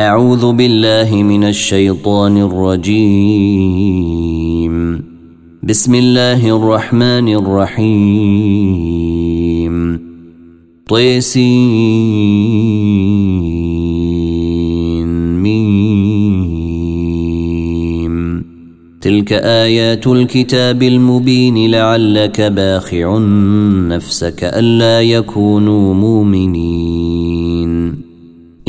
أعوذ بالله من الشيطان الرجيم. بسم الله الرحمن الرحيم. طيسين. ميم. تلك آيات الكتاب المبين لعلك باخع نفسك ألا يكونوا مؤمنين.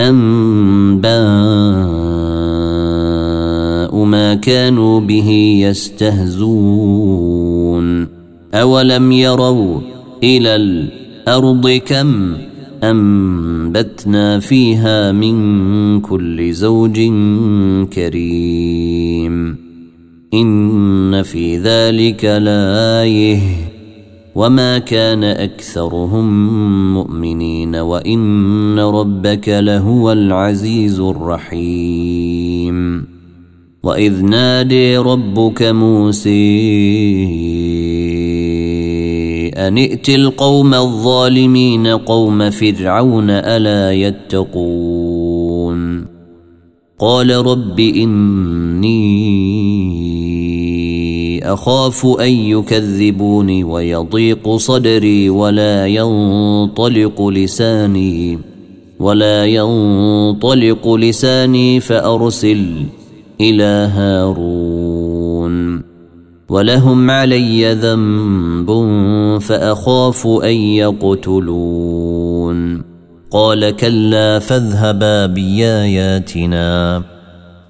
أنباء ما كانوا به يستهزون. أولم يروا إلى الأرض كم أنبتنا فيها من كل زوج كريم. إن في ذلك لآية. وما كان اكثرهم مؤمنين وان ربك لهو العزيز الرحيم واذ نادي ربك موسى ان ائت القوم الظالمين قوم فرعون الا يتقون قال رب اني أخاف أن يكذبوني ويضيق صدري ولا ينطلق لساني ولا ينطلق لساني فأرسل إلى هارون ولهم علي ذنب فأخاف أن يقتلون قال كلا فاذهبا بآياتنا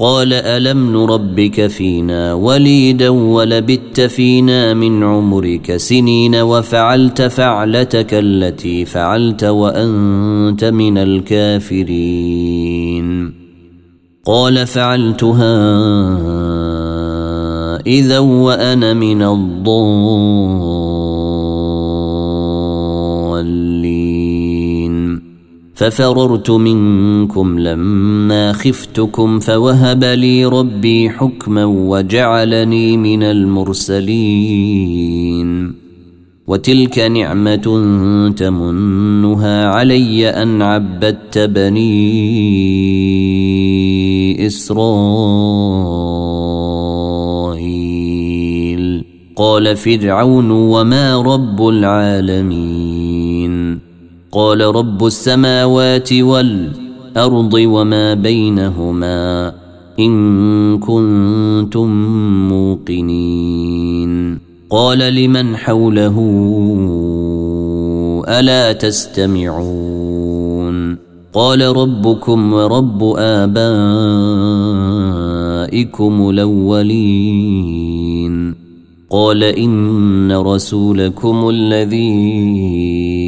قال ألم نربك فينا وليدا ولبت فينا من عمرك سنين وفعلت فعلتك التي فعلت وأنت من الكافرين. قال فعلتها إذا وأنا من الضالين. ففررت منكم لما خفتكم فوهب لي ربي حكما وجعلني من المرسلين. وتلك نعمة تمنها علي أن عبدت بني إسرائيل. قال فرعون وما رب العالمين. قال رب السماوات والأرض وما بينهما إن كنتم موقنين. قال لمن حوله ألا تستمعون. قال ربكم ورب آبائكم الأولين. قال إن رسولكم الذي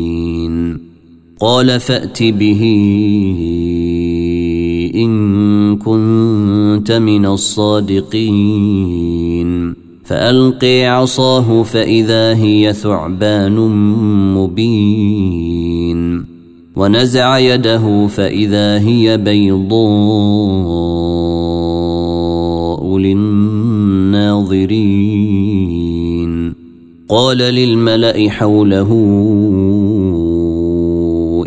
قال فأت به إن كنت من الصادقين. فالقي عصاه فإذا هي ثعبان مبين. ونزع يده فإذا هي بيضاء للناظرين. قال للملأ حوله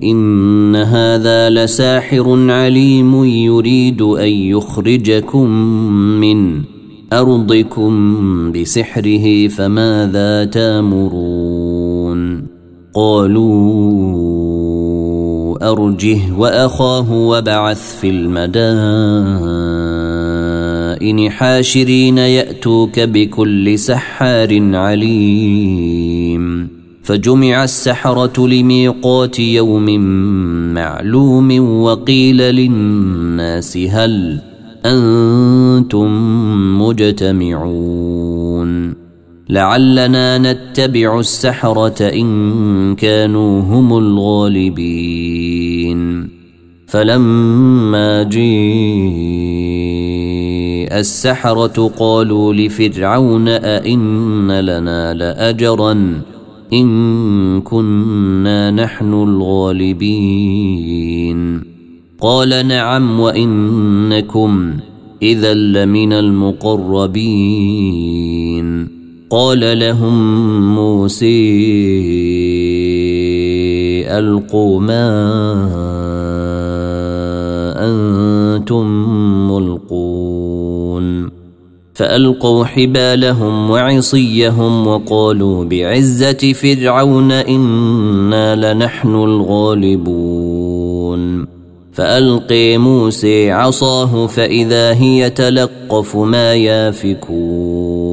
إن هذا لساحر عليم يريد أن يخرجكم من أرضكم بسحره فماذا تامرون؟ قالوا أرجه وأخاه وبعث في المدائن حاشرين يأتوك بكل سحار عليم. فجمع السحرة لميقات يوم معلوم وقيل للناس هل أنتم مجتمعون. لعلنا نتبع السحرة إن كانوا هم الغالبين. فلما جيء السحرة قالوا لفرعون أئن لنا لأجرا إن كنا نحن الغالبين. قال نعم وإنكم إذا لمن المقربين. قال لهم موسى ألقوا ما فألقوا حبالهم وعصيهم وقالوا بعزة فرعون إنا لنحن الغالبون. فألقي موسى عصاه فإذا هي تلقف ما يافكون.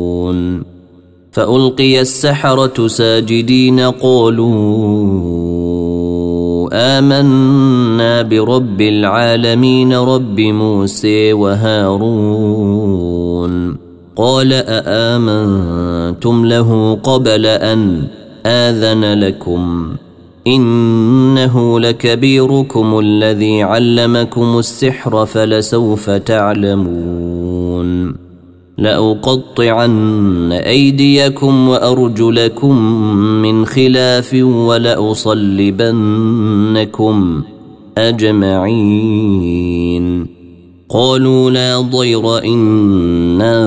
فألقي السحرة ساجدين قالوا آمنا برب العالمين رب موسى وهارون. قال أآمنتم له قبل أن آذن لكم؟ إنه لكبيركم الذي علمكم السحر فلسوف تعلمون. لأقطعن أيديكم وأرجلكم من خلاف ولأصلبنكم أجمعين. قالوا لا ضير إنا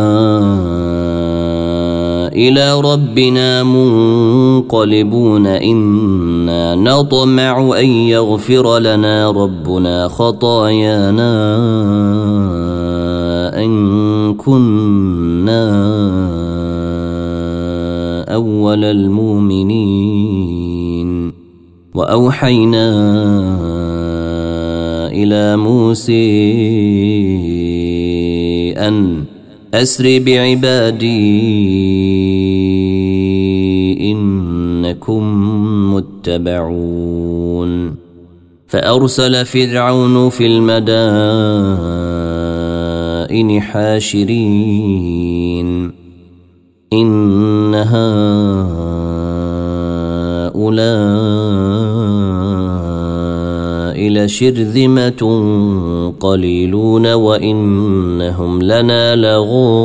إلى ربنا منقلبون. إنا نطمع أن يغفر لنا ربنا خطايانا أن كنا أول المؤمنين. وأوحينا إلى موسى أن أسر بعبادي إنكم متبعون. فأرسل فرعون في المدائن حاشرين. إن هؤلاء لشرذمة قليلون وإنهم لنا لغائظون.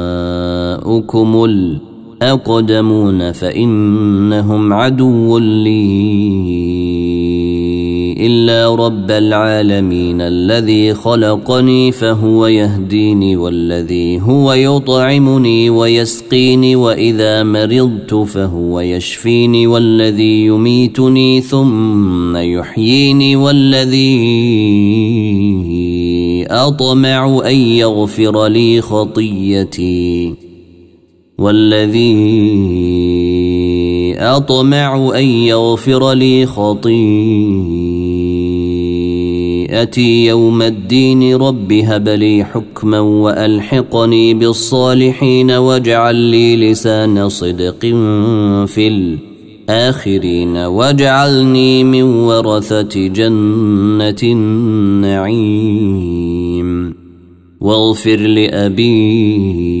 الْأَرْضِ أقدمون فإنهم عدو لي إلا رب العالمين الذي خلقني فهو يهديني والذي هو يطعمني ويسقيني وإذا مرضت فهو يشفيني والذي يميتني ثم يحييني والذي أطمع أن يغفر لي خطيتي. والذي أطمع أن يغفر لي خطيئتي يوم الدين رب هب لي حكما وألحقني بالصالحين واجعل لي لسان صدق في الآخرين واجعلني من ورثة جنة النعيم واغفر لأبي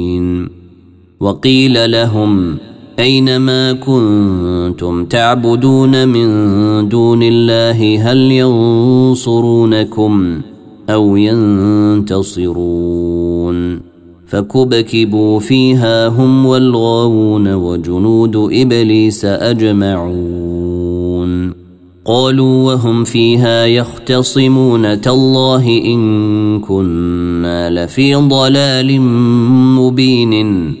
وقيل لهم أين ما كنتم تعبدون من دون الله؟ هل ينصرونكم أو ينتصرون؟ فكبكبوا فيها هم والغاوون وجنود إبليس أجمعون. قالوا وهم فيها يختصمون تالله إن كنا لفي ضلال مبين.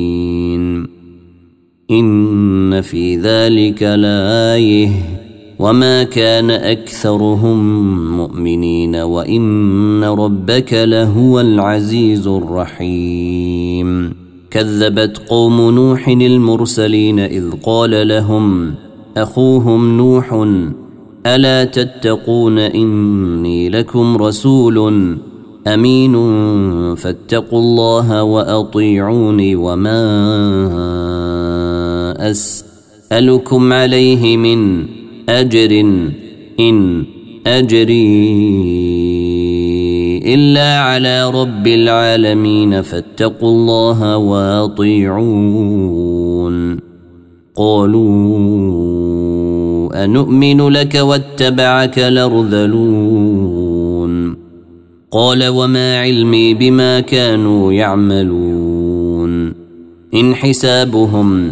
إن في ذلك لآية. وما كان أكثرهم مؤمنين وإن ربك لهو العزيز الرحيم. كذبت قوم نوح المرسلين إذ قال لهم أخوهم نوح ألا تتقون إني لكم رسول أمين فاتقوا الله وأطيعوني وما أسألكم عليه من أجر إن أجري إلا على رب العالمين فاتقوا الله وأطيعون. قالوا أنؤمن لك واتبعك لرذلون. قال وما علمي بما كانوا يعملون. إن حسابهم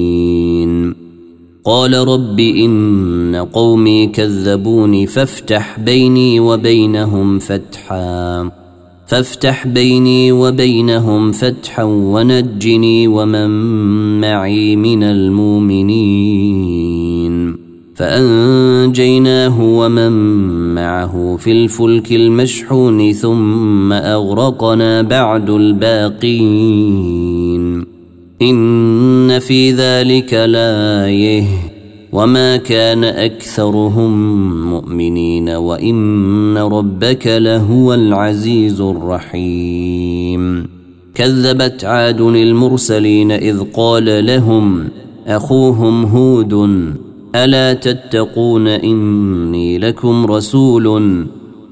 قال رب إن قومي كذبوني فافتح بيني وبينهم فتحا فافتح بيني وبينهم فتحا ونجني ومن معي من المؤمنين فأنجيناه ومن معه في الفلك المشحون ثم أغرقنا بعد الباقين. إن في ذلك لآية. وما كان أكثرهم مؤمنين وإن ربك لهو العزيز الرحيم. كذبت عاد المرسلين إذ قال لهم أخوهم هود ألا تتقون إني لكم رسول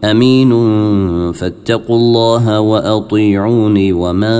أمين فاتقوا الله وأطيعوني وما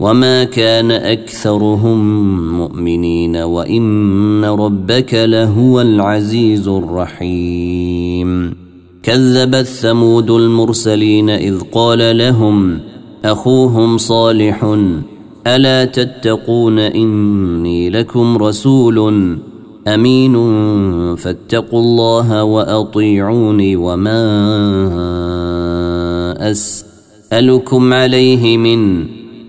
وما كان اكثرهم مؤمنين وان ربك لهو العزيز الرحيم كذبت ثمود المرسلين اذ قال لهم اخوهم صالح الا تتقون اني لكم رسول امين فاتقوا الله واطيعوني وما اسالكم عليه من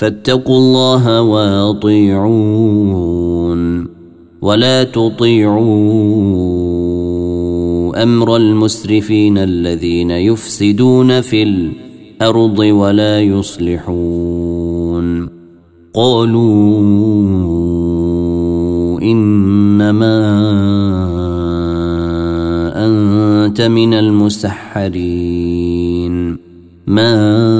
فاتقوا الله واطيعون ولا تطيعوا أمر المسرفين الذين يفسدون في الأرض ولا يصلحون. قالوا إنما أنت من المسحرين. ما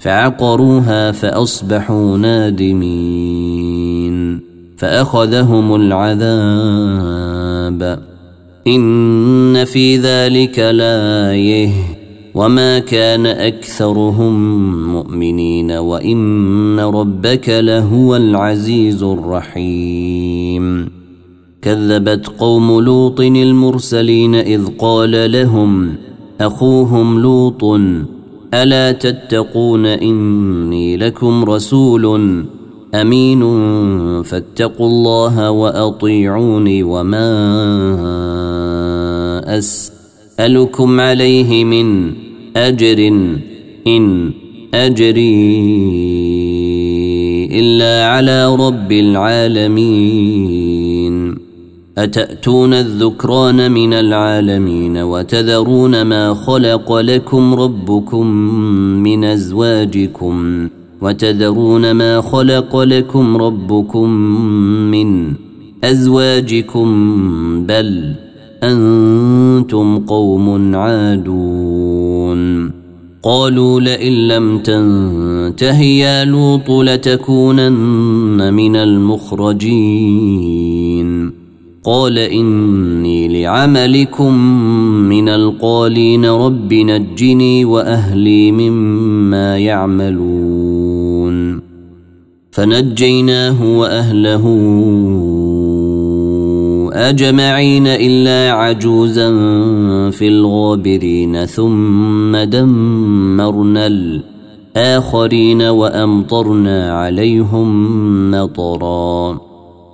فعقروها فأصبحوا نادمين فأخذهم العذاب. إن في ذلك لآية. وما كان أكثرهم مؤمنين. وإن ربك لهو العزيز الرحيم. كذبت قوم لوط المرسلين إذ قال لهم أخوهم لوط ألا تتقون إني لكم رسول أمين فاتقوا الله وأطيعوني وما أسألكم عليه من أجر إن أجري إلا على رب العالمين أتأتون الذكران من العالمين وتذرون ما خلق لكم ربكم من أزواجكم وتذرون ما خلق لكم ربكم من أزواجكم بل أنتم قوم عادون قالوا لئن لم تنته يا لوط لتكونن من المخرجين قال إني لعملكم من القالين رب نجني وأهلي مما يعملون. فنجيناه وأهله أجمعين إلا عجوزا في الغابرين ثم دمرنا الآخرين وأمطرنا عليهم مطرا.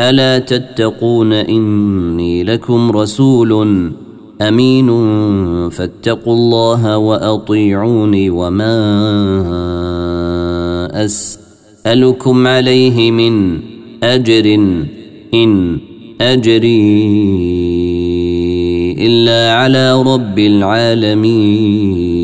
ألا تتقون إني لكم رسول أمين فاتقوا الله وأطيعوني وما أسألكم عليه من أجر إن أجري إلا على رب العالمين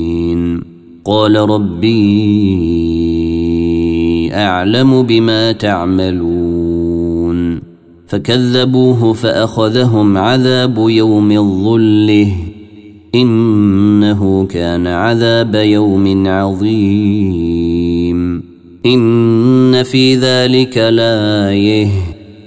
قال ربي أعلم بما تعملون. فكذبوه فأخذهم عذاب يوم الظله إنه كان عذاب يوم عظيم. إن في ذلك لآية.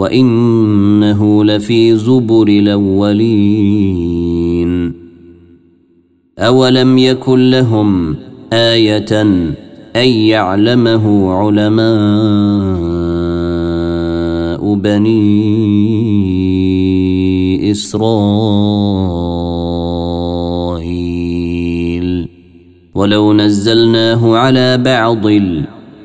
وإنه لفي زبر الأولين. أولم يكن لهم آية أن يعلمه علماء بني إسرائيل. ولو نزلناه على بعض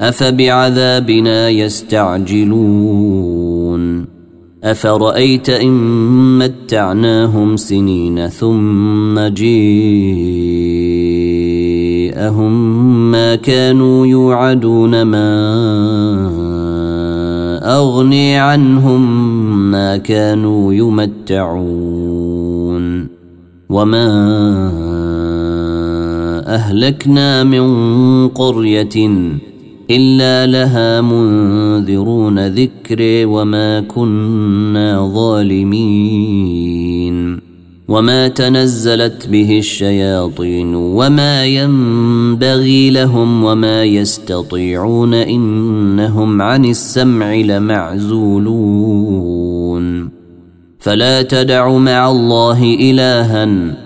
أفبعذابنا يستعجلون؟ أفرأيت إن متعناهم سنين ثم جيءهم ما كانوا يوعدون ما أغني عنهم ما كانوا يمتعون. وما أهلكنا من قرية الا لها منذرون ذكر وما كنا ظالمين وما تنزلت به الشياطين وما ينبغي لهم وما يستطيعون انهم عن السمع لمعزولون فلا تدع مع الله الها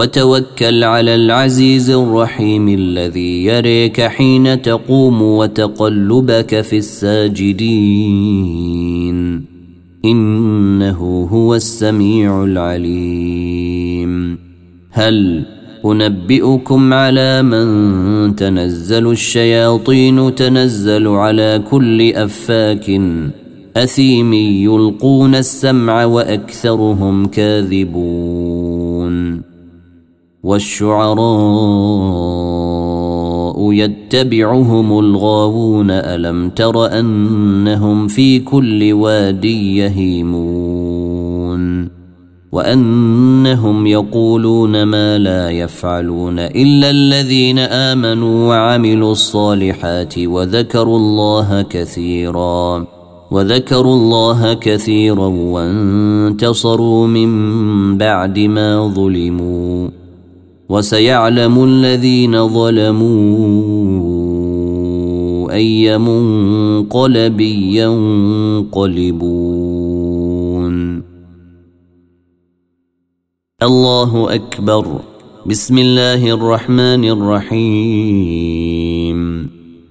وتوكل على العزيز الرحيم الذي يريك حين تقوم وتقلبك في الساجدين. إنه هو السميع العليم. هل أنبئكم على من تنزل الشياطين تنزل على كل أفاك أثيم يلقون السمع وأكثرهم كاذبون. والشعراء يتبعهم الغاوون ألم تر أنهم في كل واد يهيمون؟ وأنهم يقولون ما لا يفعلون إلا الذين آمنوا وعملوا الصالحات وذكروا الله كثيرا وذكروا الله كثيرا وانتصروا من بعد ما ظلموا. وسيعلم الذين ظلموا أي منقلب ينقلبون. الله أكبر. بسم الله الرحمن الرحيم.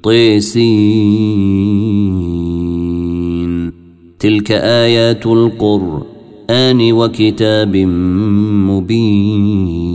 طيسين. تلك آيات القرآن وكتاب مبين.